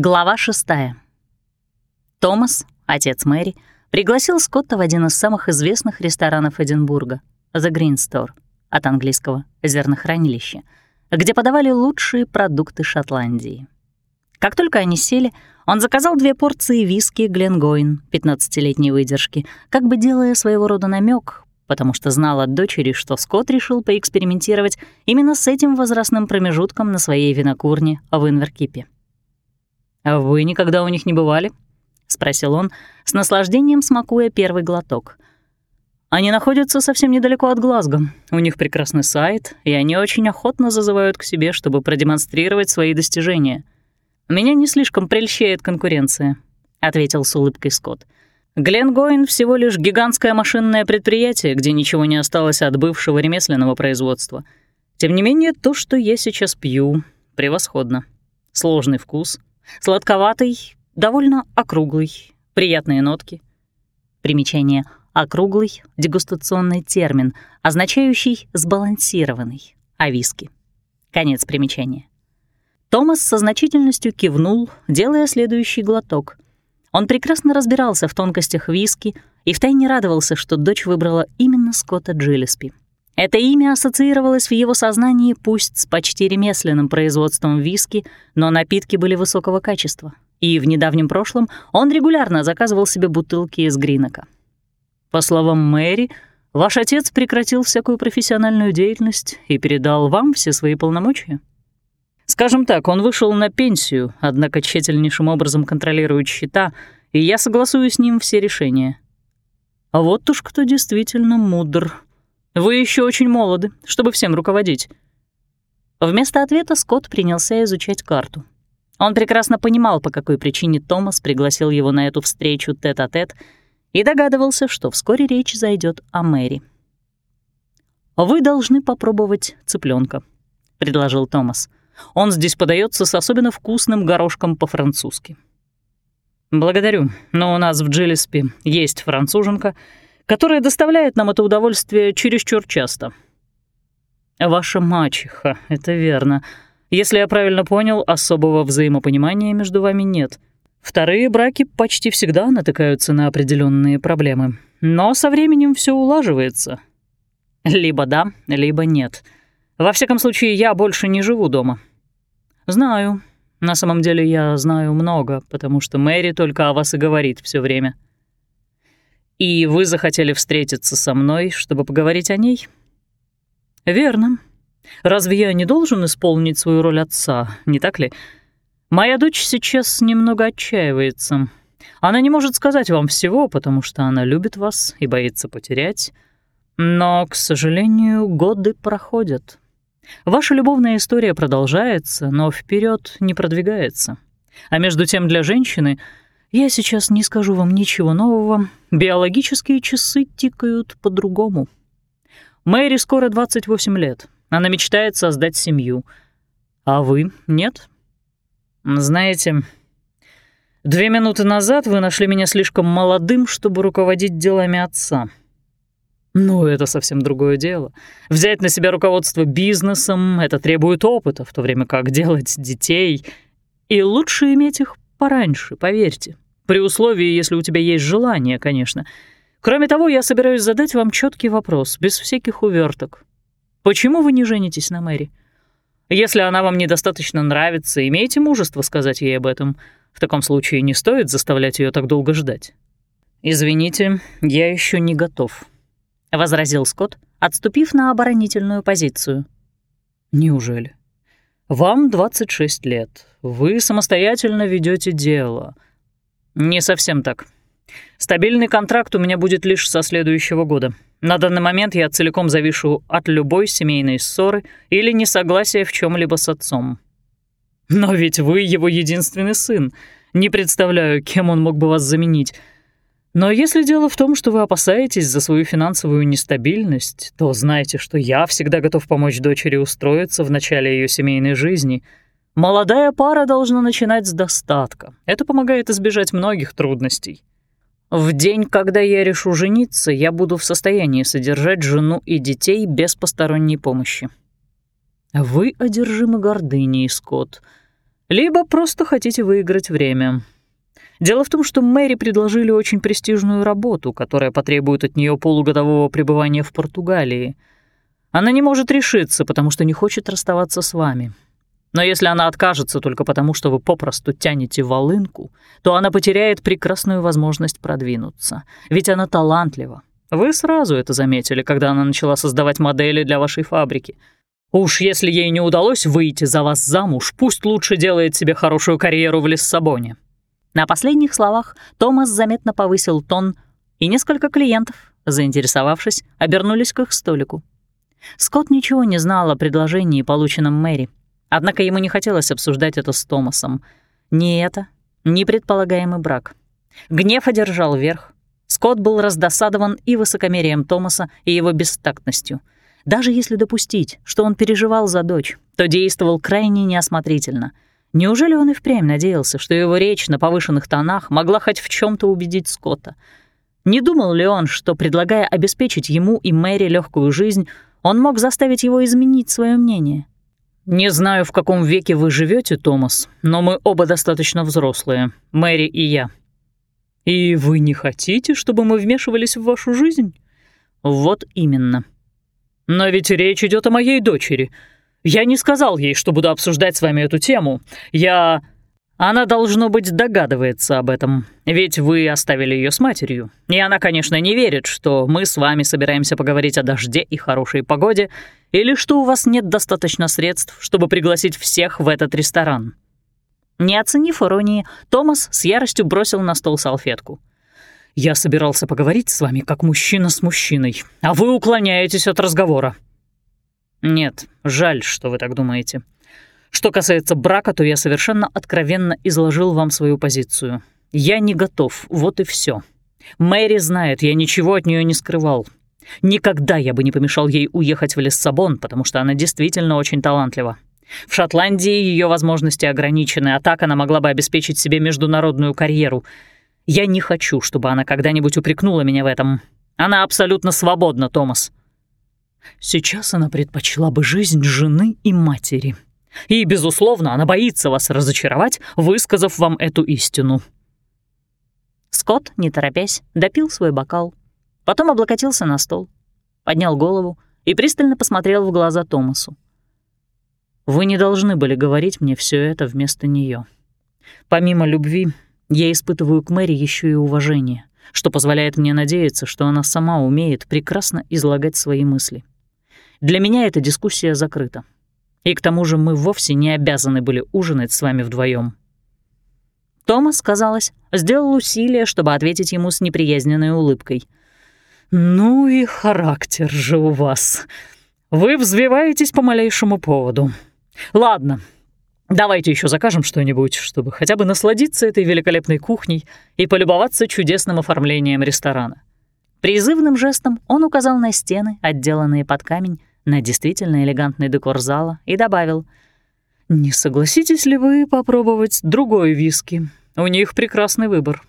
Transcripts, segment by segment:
Глава шестая. Томас, отец Мэри, пригласил Скотта в один из самых известных ресторанов Эдинбурга — The Green Store, от английского «зернохранилище», где подавали лучшие продукты Шотландии. Как только они сели, он заказал две порции виски Гленгоин 15-летней выдержки, как бы делая своего рода намек, потому что знал от дочери, что Скотт решил поэкспериментировать именно с этим возрастным промежутком на своей винокурне в Инверкипе. «А вы никогда у них не бывали?» — спросил он, с наслаждением смакуя первый глоток. «Они находятся совсем недалеко от Глазго. У них прекрасный сайт, и они очень охотно зазывают к себе, чтобы продемонстрировать свои достижения. Меня не слишком прельщает конкуренция», — ответил с улыбкой Скотт. Гленгоин всего лишь гигантское машинное предприятие, где ничего не осталось от бывшего ремесленного производства. Тем не менее, то, что я сейчас пью, превосходно. Сложный вкус, Сладковатый, довольно округлый, приятные нотки. Примечание «округлый» — дегустационный термин, означающий «сбалансированный», а виски. Конец примечания. Томас со значительностью кивнул, делая следующий глоток. Он прекрасно разбирался в тонкостях виски и втайне радовался, что дочь выбрала именно Скотта Джиллеспи. Это имя ассоциировалось в его сознании пусть с почти ремесленным производством виски, но напитки были высокого качества, и в недавнем прошлом он регулярно заказывал себе бутылки из Гринока. По словам Мэри, ваш отец прекратил всякую профессиональную деятельность и передал вам все свои полномочия? Скажем так, он вышел на пенсию, однако тщательнейшим образом контролирует счета, и я согласую с ним все решения. А вот уж кто действительно мудр — вы еще очень молоды, чтобы всем руководить». Вместо ответа Скотт принялся изучать карту. Он прекрасно понимал, по какой причине Томас пригласил его на эту встречу тет-а-тет, -тет, и догадывался, что вскоре речь зайдет о Мэри. «Вы должны попробовать цыпленка, предложил Томас. «Он здесь подается с особенно вкусным горошком по-французски». «Благодарю, но у нас в Джилиспи есть француженка, которая доставляет нам это удовольствие чересчур часто. Ваша мачеха, это верно. Если я правильно понял, особого взаимопонимания между вами нет. Вторые браки почти всегда натыкаются на определенные проблемы. Но со временем все улаживается. Либо да, либо нет. Во всяком случае, я больше не живу дома. Знаю. На самом деле я знаю много, потому что Мэри только о вас и говорит все время. И вы захотели встретиться со мной, чтобы поговорить о ней? Верно. Разве я не должен исполнить свою роль отца, не так ли? Моя дочь сейчас немного отчаивается. Она не может сказать вам всего, потому что она любит вас и боится потерять. Но, к сожалению, годы проходят. Ваша любовная история продолжается, но вперед не продвигается. А между тем для женщины — я сейчас не скажу вам ничего нового. Биологические часы тикают по-другому. Мэри скоро 28 лет. Она мечтает создать семью. А вы нет? Знаете, две минуты назад вы нашли меня слишком молодым, чтобы руководить делами отца. Ну, это совсем другое дело. Взять на себя руководство бизнесом — это требует опыта, в то время как делать детей. И лучше иметь их пораньше, поверьте. При условии, если у тебя есть желание, конечно. Кроме того, я собираюсь задать вам четкий вопрос, без всяких уверток. Почему вы не женитесь на Мэри? Если она вам недостаточно нравится, имейте мужество сказать ей об этом. В таком случае не стоит заставлять ее так долго ждать. «Извините, я еще не готов», — возразил Скотт, отступив на оборонительную позицию. «Неужели? Вам 26 лет. Вы самостоятельно ведете дело. Не совсем так. Стабильный контракт у меня будет лишь со следующего года. На данный момент я целиком завишу от любой семейной ссоры или несогласия в чем либо с отцом. Но ведь вы его единственный сын. Не представляю, кем он мог бы вас заменить. Но если дело в том, что вы опасаетесь за свою финансовую нестабильность, то знайте, что я всегда готов помочь дочери устроиться в начале ее семейной жизни — Молодая пара должна начинать с достатка. Это помогает избежать многих трудностей. В день, когда я решу жениться, я буду в состоянии содержать жену и детей без посторонней помощи. Вы одержимы гордыней, Скотт. либо просто хотите выиграть время. Дело в том, что Мэри предложили очень престижную работу, которая потребует от нее полугодового пребывания в Португалии. Она не может решиться, потому что не хочет расставаться с вами. Но если она откажется только потому, что вы попросту тянете волынку, то она потеряет прекрасную возможность продвинуться. Ведь она талантлива. Вы сразу это заметили, когда она начала создавать модели для вашей фабрики. Уж если ей не удалось выйти за вас замуж, пусть лучше делает себе хорошую карьеру в Лиссабоне. На последних словах Томас заметно повысил тон, и несколько клиентов, заинтересовавшись, обернулись к их столику. Скотт ничего не знал о предложении, полученном Мэри, однако ему не хотелось обсуждать это с Томасом. Ни это, ни предполагаемый брак. Гнев одержал верх. Скотт был раздосадован и высокомерием Томаса, и его бестактностью. Даже если допустить, что он переживал за дочь, то действовал крайне неосмотрительно — Неужели он и впрямь надеялся, что его речь на повышенных тонах могла хоть в чем то убедить Скотта? Не думал ли он, что, предлагая обеспечить ему и Мэри легкую жизнь, он мог заставить его изменить свое мнение? «Не знаю, в каком веке вы живете, Томас, но мы оба достаточно взрослые, Мэри и я. И вы не хотите, чтобы мы вмешивались в вашу жизнь?» «Вот именно. Но ведь речь идет о моей дочери». Я не сказал ей, что буду обсуждать с вами эту тему. Я... Она, должно быть, догадывается об этом, ведь вы оставили ее с матерью. И она, конечно, не верит, что мы с вами собираемся поговорить о дожде и хорошей погоде, или что у вас нет достаточно средств, чтобы пригласить всех в этот ресторан». Не оценив иронии, Томас с яростью бросил на стол салфетку. «Я собирался поговорить с вами как мужчина с мужчиной, а вы уклоняетесь от разговора. Нет, жаль, что вы так думаете. Что касается брака, то я совершенно откровенно изложил вам свою позицию. Я не готов, вот и все. Мэри знает, я ничего от нее не скрывал. Никогда я бы не помешал ей уехать в Лиссабон, потому что она действительно очень талантлива. В Шотландии ее возможности ограничены, а так она могла бы обеспечить себе международную карьеру. Я не хочу, чтобы она когда-нибудь упрекнула меня в этом. Она абсолютно свободна, Томас. Сейчас она предпочла бы жизнь жены и матери. И, безусловно, она боится вас разочаровать, высказав вам эту истину». Скотт, не торопясь, допил свой бокал, потом облокотился на стол, поднял голову и пристально посмотрел в глаза Томасу. «Вы не должны были говорить мне все это вместо нее. Помимо любви, я испытываю к Мэри еще и уважение, что позволяет мне надеяться, что она сама умеет прекрасно излагать свои мысли. Для меня эта дискуссия закрыта. И к тому же мы вовсе не обязаны были ужинать с вами вдвоем. Томас, казалось, сделал усилие, чтобы ответить ему с неприязненной улыбкой. «Ну и характер же у вас. Вы взвиваетесь по малейшему поводу. Ладно, давайте еще закажем что-нибудь, чтобы хотя бы насладиться этой великолепной кухней и полюбоваться чудесным оформлением ресторана». Призывным жестом он указал на стены, отделанные под камень, на действительно элегантный декор зала и добавил «Не согласитесь ли вы попробовать другой виски? У них прекрасный выбор».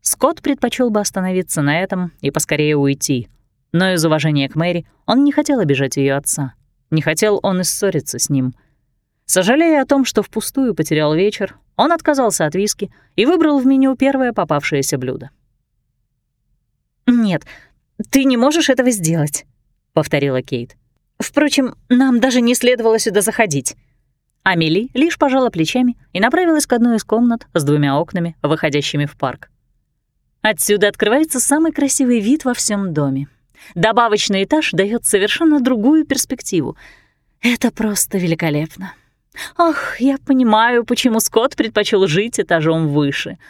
Скотт предпочел бы остановиться на этом и поскорее уйти, но из уважения к Мэри он не хотел обижать ее отца. Не хотел он и ссориться с ним. Сожалея о том, что впустую потерял вечер, он отказался от виски и выбрал в меню первое попавшееся блюдо. «Нет, ты не можешь этого сделать», — повторила Кейт. «Впрочем, нам даже не следовало сюда заходить». Амели лишь пожала плечами и направилась к одной из комнат с двумя окнами, выходящими в парк. Отсюда открывается самый красивый вид во всем доме. Добавочный этаж дает совершенно другую перспективу. Это просто великолепно. Ах, я понимаю, почему Скотт предпочел жить этажом выше —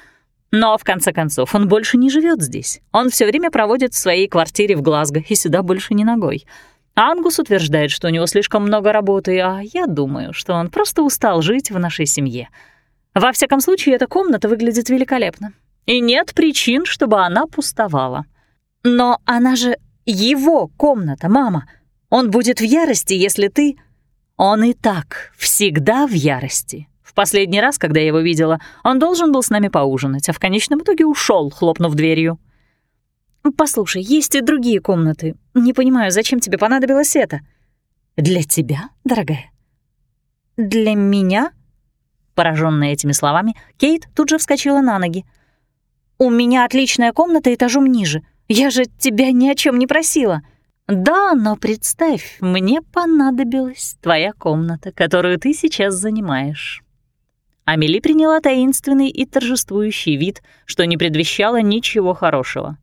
но, в конце концов, он больше не живет здесь. Он все время проводит в своей квартире в Глазго и сюда больше не ногой. Ангус утверждает, что у него слишком много работы, а я думаю, что он просто устал жить в нашей семье. Во всяком случае, эта комната выглядит великолепно. И нет причин, чтобы она пустовала. Но она же его комната, мама. Он будет в ярости, если ты... Он и так всегда в ярости. В последний раз, когда я его видела, он должен был с нами поужинать, а в конечном итоге ушел, хлопнув дверью. «Послушай, есть и другие комнаты. Не понимаю, зачем тебе понадобилось это?» «Для тебя, дорогая?» «Для меня?» Пораженная этими словами, Кейт тут же вскочила на ноги. «У меня отличная комната этажом ниже. Я же тебя ни о чем не просила». «Да, но представь, мне понадобилась твоя комната, которую ты сейчас занимаешь». Амели приняла таинственный и торжествующий вид, что не предвещало ничего хорошего.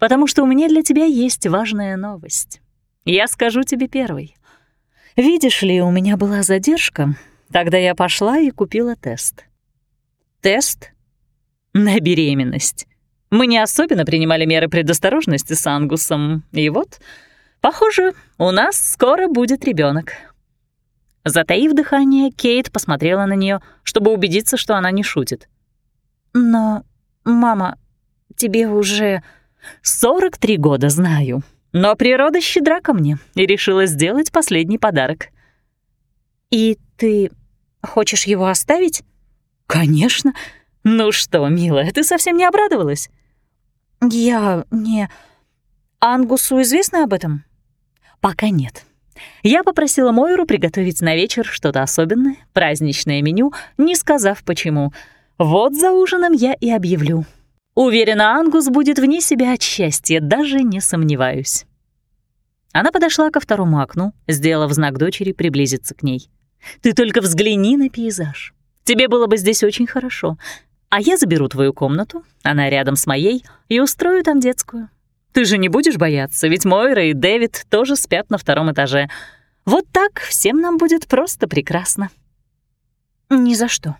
«Потому что у меня для тебя есть важная новость. Я скажу тебе первой. Видишь ли, у меня была задержка, тогда я пошла и купила тест». «Тест?» «На беременность». Мы не особенно принимали меры предосторожности с Ангусом, и вот, похоже, у нас скоро будет ребенок. Затаив дыхание, Кейт посмотрела на нее, чтобы убедиться, что она не шутит. «Но, мама, тебе уже 43 года, знаю. Но природа щедра ко мне и решила сделать последний подарок». «И ты хочешь его оставить?» «Конечно. Ну что, милая, ты совсем не обрадовалась?» «Я не... Ангусу известно об этом?» «Пока нет. Я попросила Мойру приготовить на вечер что-то особенное, праздничное меню, не сказав почему. Вот за ужином я и объявлю. Уверена, Ангус будет вне себя от счастья, даже не сомневаюсь». Она подошла ко второму окну, сделав знак дочери приблизиться к ней. «Ты только взгляни на пейзаж. Тебе было бы здесь очень хорошо. А я заберу твою комнату, она рядом с моей, и устрою там детскую. Ты же не будешь бояться, ведь Мойра и Дэвид тоже спят на втором этаже. Вот так всем нам будет просто прекрасно». «Ни за что.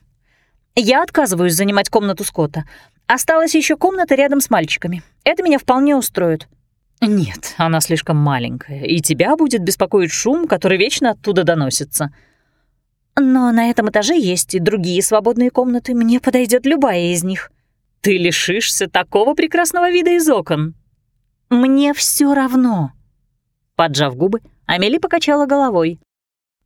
Я отказываюсь занимать комнату Скотта. Осталась еще комната рядом с мальчиками. Это меня вполне устроит». «Нет, она слишком маленькая, и тебя будет беспокоить шум, который вечно оттуда доносится». Но на этом этаже есть и другие свободные комнаты. Мне подойдет любая из них. Ты лишишься такого прекрасного вида из окон. Мне все равно. Поджав губы, Амели покачала головой.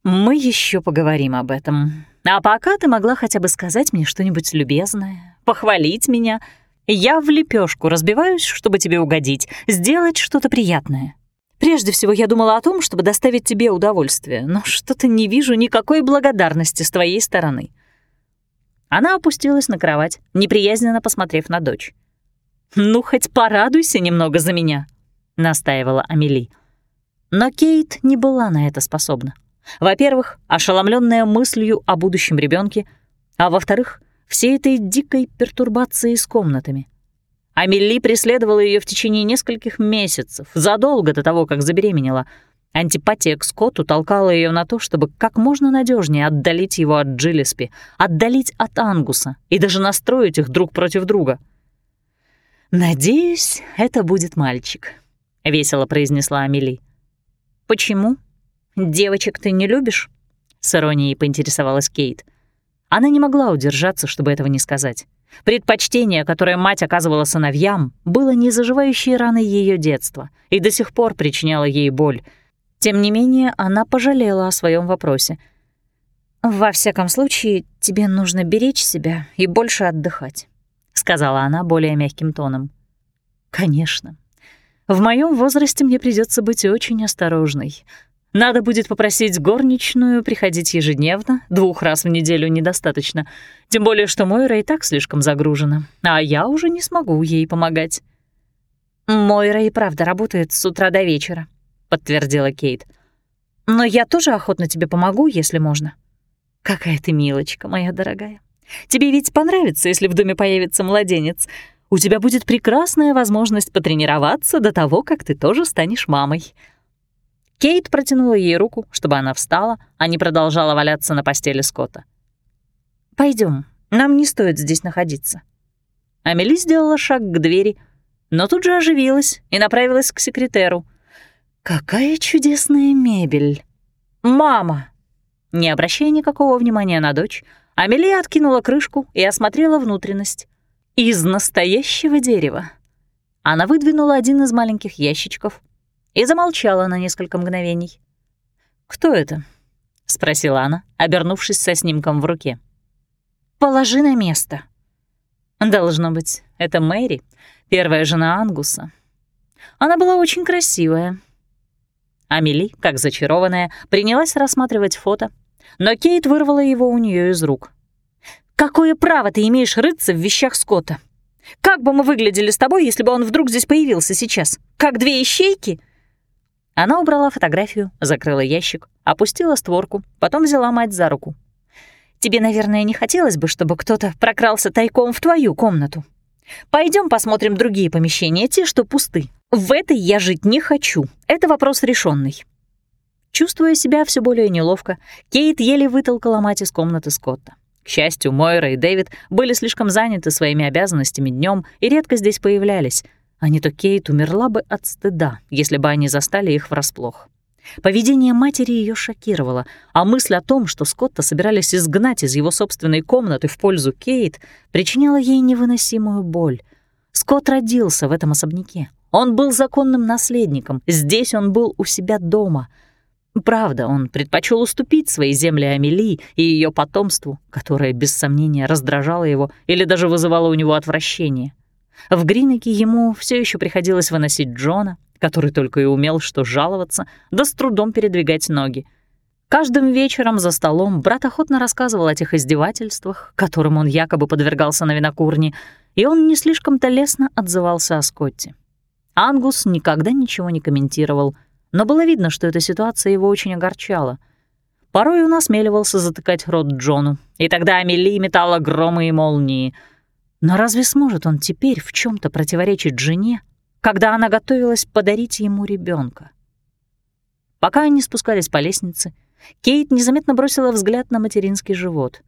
Мы еще поговорим об этом. А пока ты могла хотя бы сказать мне что-нибудь любезное, похвалить меня. Я в лепешку разбиваюсь, чтобы тебе угодить, сделать что-то приятное. Прежде всего, я думала о том, чтобы доставить тебе удовольствие, но что-то не вижу никакой благодарности с твоей стороны». Она опустилась на кровать, неприязненно посмотрев на дочь. «Ну, хоть порадуйся немного за меня», — настаивала Амели. Но Кейт не была на это способна. Во-первых, ошеломленная мыслью о будущем ребенке, а во-вторых, всей этой дикой пертурбацией с комнатами — Амели преследовала ее в течение нескольких месяцев, задолго до того, как забеременела. Антипатия к Скотту толкала ее на то, чтобы как можно надежнее отдалить его от Джилеспи, отдалить от Ангуса и даже настроить их друг против друга. «Надеюсь, это будет мальчик», — весело произнесла Амели. «Почему? Девочек ты не любишь?» — с иронией поинтересовалась Кейт. Она не могла удержаться, чтобы этого не сказать. Предпочтение, которое мать оказывала сыновьям, было незаживающей раной ее детства и до сих пор причиняло ей боль. Тем не менее, она пожалела о своем вопросе. «Во всяком случае, тебе нужно беречь себя и больше отдыхать», — сказала она более мягким тоном. «Конечно. В моем возрасте мне придется быть очень осторожной. Надо будет попросить горничную приходить ежедневно, двух раз в неделю недостаточно. Тем более, что Мойра и так слишком загружена, а я уже не смогу ей помогать. «Мойра и правда работает с утра до вечера», — подтвердила Кейт. «Но я тоже охотно тебе помогу, если можно». «Какая ты милочка, моя дорогая. Тебе ведь понравится, если в доме появится младенец. У тебя будет прекрасная возможность потренироваться до того, как ты тоже станешь мамой». Кейт протянула ей руку, чтобы она встала, а не продолжала валяться на постели Скотта. Пойдем, нам не стоит здесь находиться». Амели сделала шаг к двери, но тут же оживилась и направилась к секретеру. «Какая чудесная мебель!» «Мама!» Не обращая никакого внимания на дочь, Амелия откинула крышку и осмотрела внутренность. «Из настоящего дерева!» Она выдвинула один из маленьких ящичков, и замолчала на несколько мгновений. «Кто это?» — спросила она, обернувшись со снимком в руке. «Положи на место». «Должно быть, это Мэри, первая жена Ангуса. Она была очень красивая». Амели, как зачарованная, принялась рассматривать фото, но Кейт вырвала его у нее из рук. Какое право ты имеешь рыться в вещах Скотта? Как бы мы выглядели с тобой, если бы он вдруг здесь появился сейчас? Как две ищейки?» Она убрала фотографию, закрыла ящик, опустила створку, потом взяла мать за руку. «Тебе, наверное, не хотелось бы, чтобы кто-то прокрался тайком в твою комнату. Пойдем посмотрим другие помещения, те, что пусты. В этой я жить не хочу. Это вопрос решенный. Чувствуя себя все более неловко, Кейт еле вытолкала мать из комнаты Скотта. К счастью, Мойра и Дэвид были слишком заняты своими обязанностями днем и редко здесь появлялись, а не то Кейт умерла бы от стыда, если бы они застали их врасплох. Поведение матери ее шокировало, а мысль о том, что Скотта собирались изгнать из его собственной комнаты в пользу Кейт, причиняла ей невыносимую боль. Скотт родился в этом особняке. Он был законным наследником, здесь он был у себя дома — Правда, он предпочел уступить свои земли Амели и ее потомству, которое без сомнения раздражало его или даже вызывало у него отвращение. В Гринеке ему все еще приходилось выносить Джона, который только и умел что жаловаться, да с трудом передвигать ноги. Каждым вечером за столом брат охотно рассказывал о тех издевательствах, которым он якобы подвергался на винокурне, и он не слишком-то лестно отзывался о Скотте. Ангус никогда ничего не комментировал — но было видно, что эта ситуация его очень огорчала. Порой он осмеливался затыкать рот Джону, и тогда Амели метала громы и молнии. Но разве сможет он теперь в чем то противоречить жене, когда она готовилась подарить ему ребенка? Пока они спускались по лестнице, Кейт незаметно бросила взгляд на материнский живот.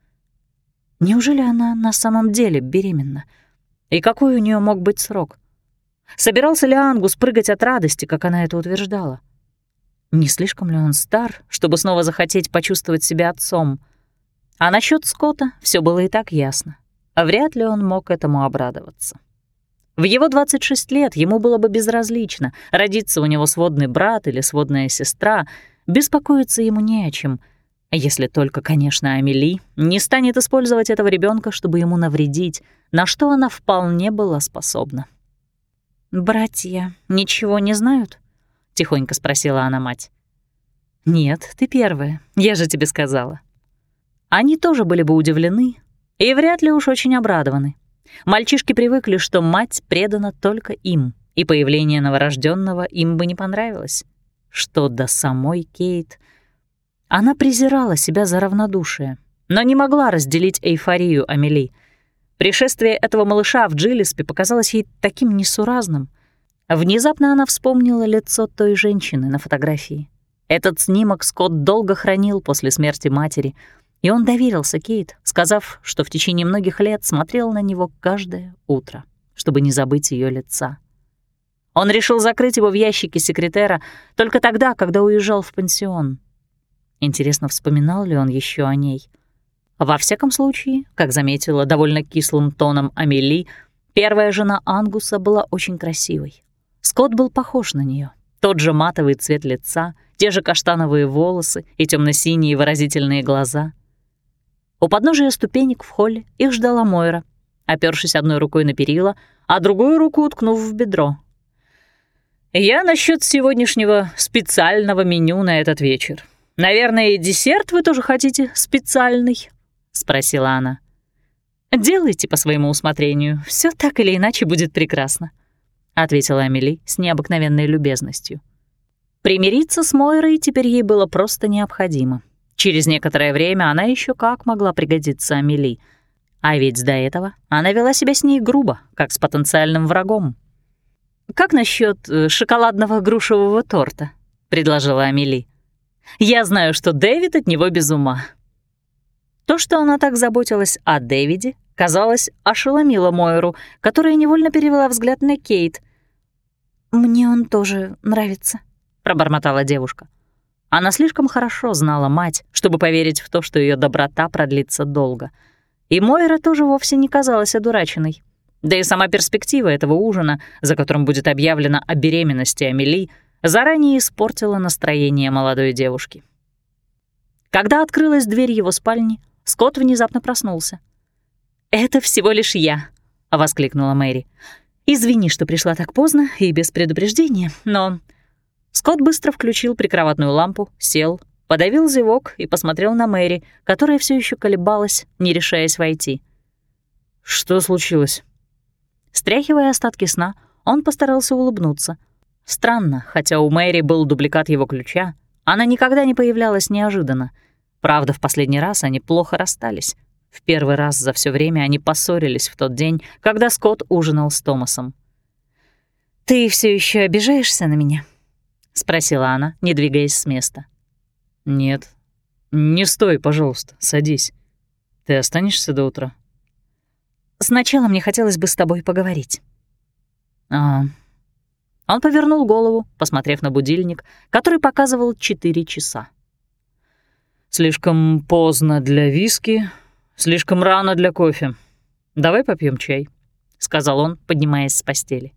Неужели она на самом деле беременна? И какой у нее мог быть срок? Собирался ли Ангус прыгать от радости, как она это утверждала? Не слишком ли он стар, чтобы снова захотеть почувствовать себя отцом? А насчет Скотта все было и так ясно. Вряд ли он мог этому обрадоваться. В его 26 лет ему было бы безразлично, родиться у него сводный брат или сводная сестра, беспокоиться ему не о чем, если только, конечно, Амели не станет использовать этого ребенка, чтобы ему навредить, на что она вполне была способна. «Братья ничего не знают?» — тихонько спросила она мать. «Нет, ты первая, я же тебе сказала». Они тоже были бы удивлены и вряд ли уж очень обрадованы. Мальчишки привыкли, что мать предана только им, и появление новорожденного им бы не понравилось. Что до самой Кейт... Она презирала себя за равнодушие, но не могла разделить эйфорию Амели. Пришествие этого малыша в Джилиспе показалось ей таким несуразным — Внезапно она вспомнила лицо той женщины на фотографии. Этот снимок Скотт долго хранил после смерти матери, и он доверился Кейт, сказав, что в течение многих лет смотрел на него каждое утро, чтобы не забыть ее лица. Он решил закрыть его в ящике секретера только тогда, когда уезжал в пансион. Интересно, вспоминал ли он еще о ней? Во всяком случае, как заметила довольно кислым тоном Амели, первая жена Ангуса была очень красивой. Скотт был похож на нее. Тот же матовый цвет лица, те же каштановые волосы и темно синие выразительные глаза. У подножия ступенек в холле их ждала Мойра, опёршись одной рукой на перила, а другую руку уткнув в бедро. «Я насчет сегодняшнего специального меню на этот вечер. Наверное, десерт вы тоже хотите специальный?» — спросила она. «Делайте по своему усмотрению, все так или иначе будет прекрасно», — ответила Амели с необыкновенной любезностью. Примириться с Мойрой теперь ей было просто необходимо. Через некоторое время она еще как могла пригодиться Амели. А ведь до этого она вела себя с ней грубо, как с потенциальным врагом. «Как насчет э, шоколадного грушевого торта?» — предложила Амели. «Я знаю, что Дэвид от него без ума». То, что она так заботилась о Дэвиде, казалось, ошеломила Мойру, которая невольно перевела взгляд на Кейт. «Мне он тоже нравится», — пробормотала девушка. Она слишком хорошо знала мать, чтобы поверить в то, что ее доброта продлится долго. И Мойра тоже вовсе не казалась одураченной. Да и сама перспектива этого ужина, за которым будет объявлено о беременности Амели, заранее испортила настроение молодой девушки. Когда открылась дверь его спальни, Скотт внезапно проснулся. «Это всего лишь я», — воскликнула Мэри. «Извини, что пришла так поздно и без предупреждения, но...» Скотт быстро включил прикроватную лампу, сел, подавил зевок и посмотрел на Мэри, которая все еще колебалась, не решаясь войти. Что случилось?» Стряхивая остатки сна, он постарался улыбнуться. Странно, хотя у Мэри был дубликат его ключа, она никогда не появлялась неожиданно. Правда, в последний раз они плохо расстались. В первый раз за все время они поссорились в тот день, когда Скотт ужинал с Томасом. «Ты все еще обижаешься на меня?» — спросила она, не двигаясь с места. «Нет. Не стой, пожалуйста, садись. Ты останешься до утра?» «Сначала мне хотелось бы с тобой поговорить». «А, он повернул голову, посмотрев на будильник, который показывал 4 часа. «Слишком поздно для виски, слишком рано для кофе. Давай попьем чай», — сказал он, поднимаясь с постели.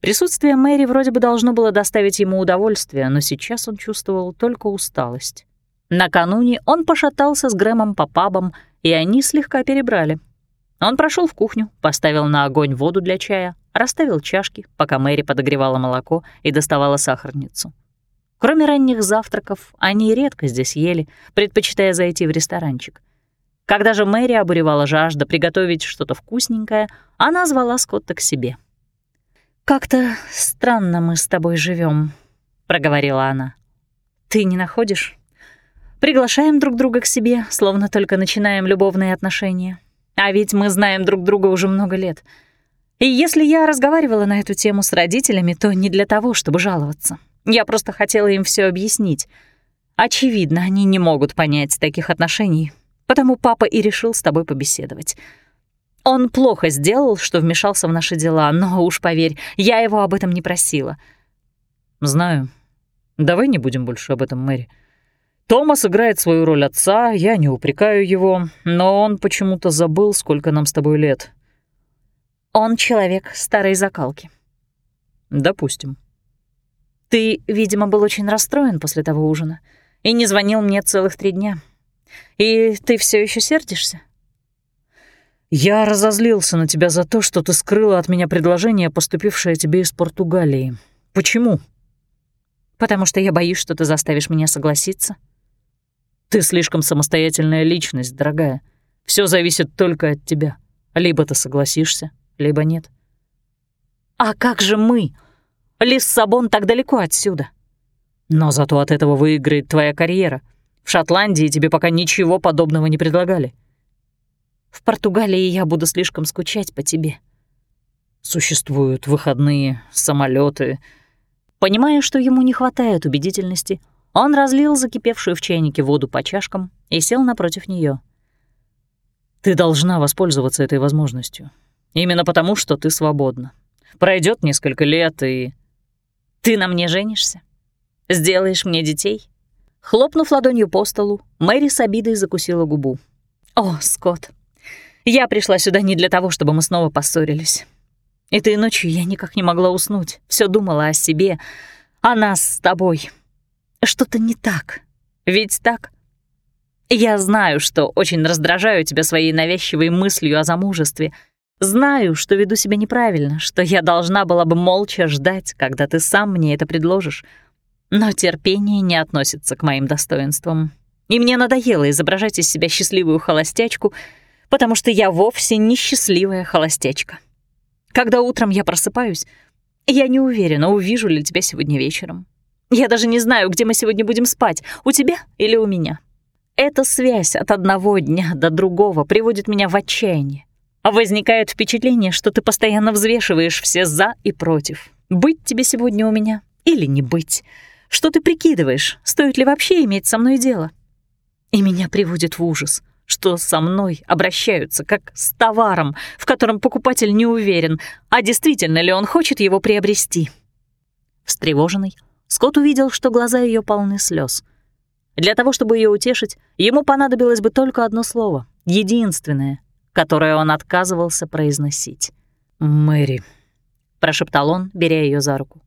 Присутствие Мэри вроде бы должно было доставить ему удовольствие, но сейчас он чувствовал только усталость. Накануне он пошатался с Грэмом по пабам, и они слегка перебрали. Он прошел в кухню, поставил на огонь воду для чая, расставил чашки, пока Мэри подогревала молоко и доставала сахарницу. Кроме ранних завтраков, они редко здесь ели, предпочитая зайти в ресторанчик. Когда же Мэри обуревала жажда приготовить что-то вкусненькое, она звала Скотта к себе. «Как-то странно мы с тобой живем, проговорила она. «Ты не находишь? Приглашаем друг друга к себе, словно только начинаем любовные отношения. А ведь мы знаем друг друга уже много лет. И если я разговаривала на эту тему с родителями, то не для того, чтобы жаловаться. Я просто хотела им все объяснить. Очевидно, они не могут понять таких отношений, потому папа и решил с тобой побеседовать. Он плохо сделал, что вмешался в наши дела, но уж поверь, я его об этом не просила. Знаю. Давай не будем больше об этом, Мэри. Томас играет свою роль отца, я не упрекаю его, но он почему-то забыл, сколько нам с тобой лет. Он человек старой закалки. Допустим. Ты, видимо, был очень расстроен после того ужина и не звонил мне целых три дня. И ты все еще сердишься? Я разозлился на тебя за то, что ты скрыла от меня предложение, поступившее тебе из Португалии. Почему? Потому что я боюсь, что ты заставишь меня согласиться. Ты слишком самостоятельная личность, дорогая. Все зависит только от тебя. Либо ты согласишься, либо нет. А как же мы? Лиссабон так далеко отсюда. Но зато от этого выиграет твоя карьера. В Шотландии тебе пока ничего подобного не предлагали. В Португалии я буду слишком скучать по тебе. Существуют выходные, самолеты. Понимая, что ему не хватает убедительности, он разлил закипевшую в чайнике воду по чашкам и сел напротив нее. «Ты должна воспользоваться этой возможностью. Именно потому, что ты свободна. Пройдет несколько лет, и...» «Ты на мне женишься? Сделаешь мне детей?» Хлопнув ладонью по столу, Мэри с обидой закусила губу. «О, Скотт, я пришла сюда не для того, чтобы мы снова поссорились. Этой ночью я никак не могла уснуть, все думала о себе, о нас с тобой. Что-то не так. Ведь так? Я знаю, что очень раздражаю тебя своей навязчивой мыслью о замужестве. Знаю, что веду себя неправильно, что я должна была бы молча ждать, когда ты сам мне это предложишь. Но терпение не относится к моим достоинствам. И мне надоело изображать из себя счастливую холостячку, потому что я вовсе не счастливая холостячка. Когда утром я просыпаюсь, я не уверена, увижу ли тебя сегодня вечером. Я даже не знаю, где мы сегодня будем спать, у тебя или у меня. Эта связь от одного дня до другого приводит меня в отчаяние. Возникает впечатление, что ты постоянно взвешиваешь все «за» и «против». Быть тебе сегодня у меня или не быть. Что ты прикидываешь, стоит ли вообще иметь со мной дело? И меня приводит в ужас, что со мной обращаются как с товаром, в котором покупатель не уверен, а действительно ли он хочет его приобрести. Встревоженный, Скотт увидел, что глаза ее полны слез. Для того, чтобы ее утешить, ему понадобилось бы только одно слово, единственное, которое он отказывался произносить. «Мэри», — прошептал он, беря ее за руку.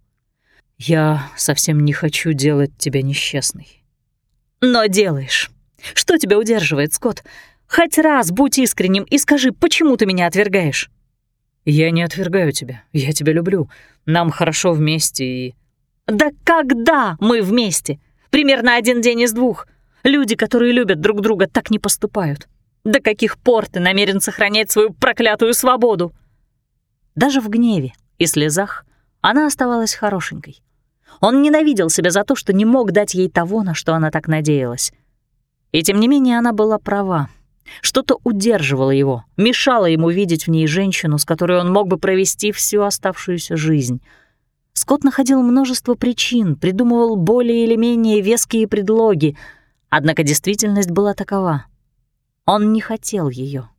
«Я совсем не хочу делать тебя несчастной». «Но делаешь. Что тебя удерживает, Скотт? Хоть раз будь искренним и скажи, почему ты меня отвергаешь?» «Я не отвергаю тебя. Я тебя люблю. Нам хорошо вместе и...» Да когда мы вместе? Примерно один день из двух. Люди, которые любят друг друга, так не поступают. До каких пор ты намерен сохранять свою проклятую свободу? Даже в гневе и слезах она оставалась хорошенькой. Он ненавидел себя за то, что не мог дать ей того, на что она так надеялась. И тем не менее она была права. Что-то удерживало его, мешало ему видеть в ней женщину, с которой он мог бы провести всю оставшуюся жизнь. Скотт находил множество причин, придумывал более или менее веские предлоги, однако действительность была такова. Он не хотел ее.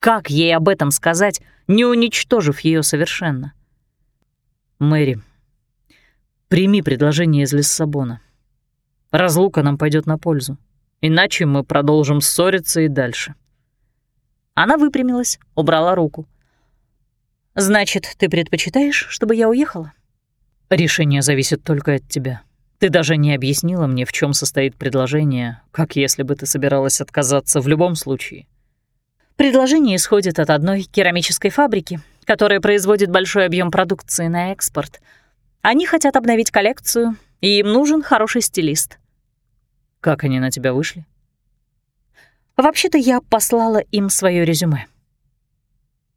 Как ей об этом сказать, не уничтожив ее совершенно? Мэри, прими предложение из Лиссабона. Разлука нам пойдет на пользу. Иначе мы продолжим ссориться и дальше. Она выпрямилась, убрала руку. «Значит, ты предпочитаешь, чтобы я уехала?» «Решение зависит только от тебя. Ты даже не объяснила мне, в чем состоит предложение, как если бы ты собиралась отказаться в любом случае». Предложение исходит от одной керамической фабрики, которая производит большой объем продукции на экспорт. Они хотят обновить коллекцию, и им нужен хороший стилист. Как они на тебя вышли? Вообще-то я послала им свое резюме.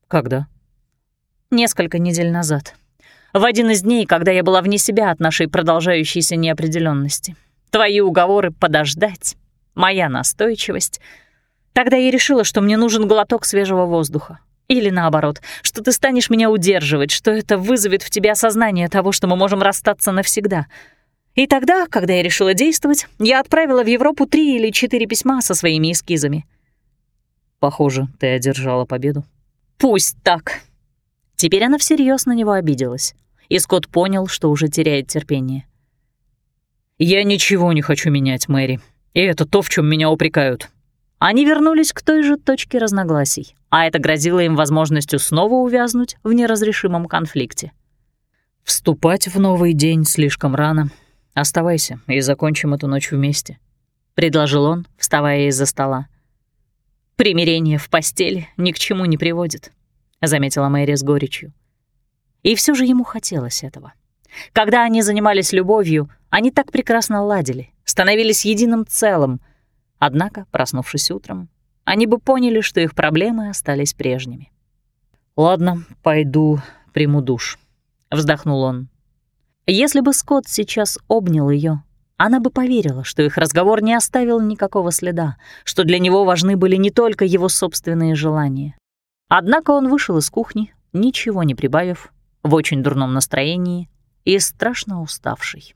Когда? Несколько недель назад. В один из дней, когда я была вне себя от нашей продолжающейся неопределенности. Твои уговоры подождать, моя настойчивость. Тогда я решила, что мне нужен глоток свежего воздуха. Или наоборот, что ты станешь меня удерживать, что это вызовет в тебе осознание того, что мы можем расстаться навсегда — и тогда, когда я решила действовать, я отправила в Европу три или четыре письма со своими эскизами. Похоже, ты одержала победу. Пусть так. Теперь она всерьез на него обиделась, и Скотт понял, что уже теряет терпение. «Я ничего не хочу менять, Мэри, и это то, в чем меня упрекают». Они вернулись к той же точке разногласий, а это грозило им возможностью снова увязнуть в неразрешимом конфликте. «Вступать в новый день слишком рано», Оставайся и закончим эту ночь вместе», — предложил он, вставая из-за стола. «Примирение в постели ни к чему не приводит», — заметила Мэри с горечью. И все же ему хотелось этого. Когда они занимались любовью, они так прекрасно ладили, становились единым целым. Однако, проснувшись утром, они бы поняли, что их проблемы остались прежними. «Ладно, пойду приму душ», — вздохнул он. Если бы Скотт сейчас обнял ее, она бы поверила, что их разговор не оставил никакого следа, что для него важны были не только его собственные желания. Однако он вышел из кухни, ничего не прибавив, в очень дурном настроении и страшно уставший.